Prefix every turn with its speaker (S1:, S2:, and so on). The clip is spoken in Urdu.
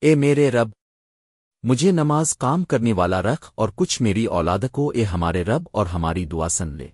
S1: اے میرے رب، مجھے نماز کام کرنے والا رکھ اور کچھ میری اولاد کو اے ہمارے رب اور ہماری دعا سن لے۔